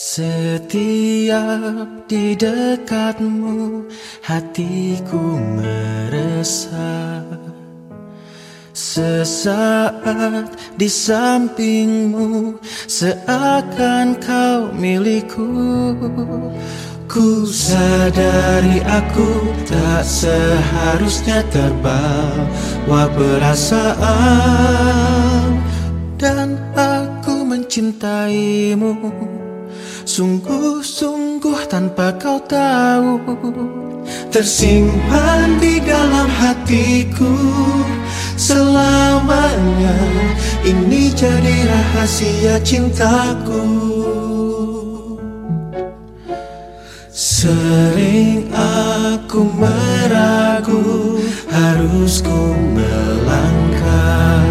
Setiap di dekatmu hatiku meresah Sesaat di sampingmu seakan kau milikku. Ku sadari aku tak seharusnya terbawa perasaan. Dan aku mencintaimu Sungguh-sungguh tanpa kau tahu Tersimpan di dalam hatiku. Selamanya Ini jadi rahasia cintaku. Sering aku meragu Harus ku melangkah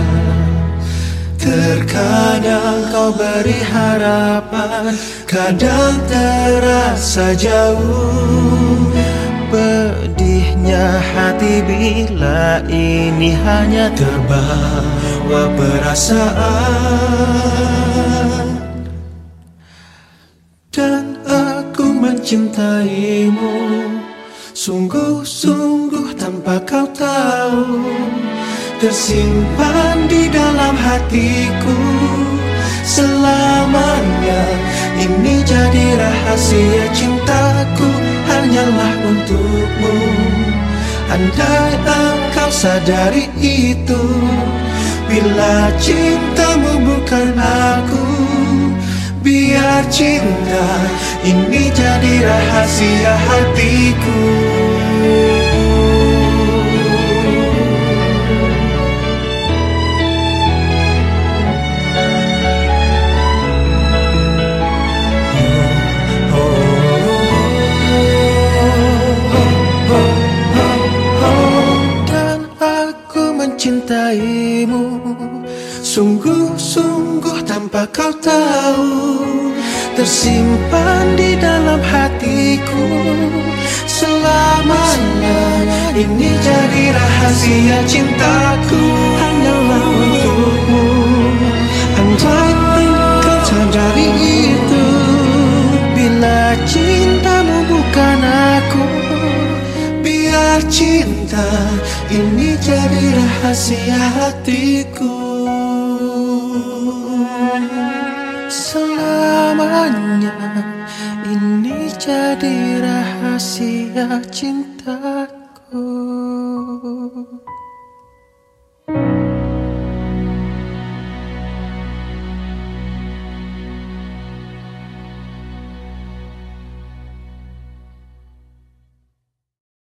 Terkadang kau beri harapan Kadang terasa jauh. Pedihnya hati bila ini hanya terbawa perasaan. Dan aku mencintaimu Sungguh-sungguh tanpa kau tahu tersimpan di dalam hatiku. Selamanya ini jadi rahasia cintaku hanyalah untukmu. Andai engkau sadari itu bila cintamu bukan aku biar cinta ini jadi rahasia hatiku Sungguh-sungguh tanpa kau tahu Tersimpan di dalam hatiku. Selamanya Ini jadi rahasia cintaku. Hanyalah untukmu Andai engkau sadari itu. Bila cintamu bukan aku Biar cinta ini jadi rahasia hatiku jadi rahasia cintaku.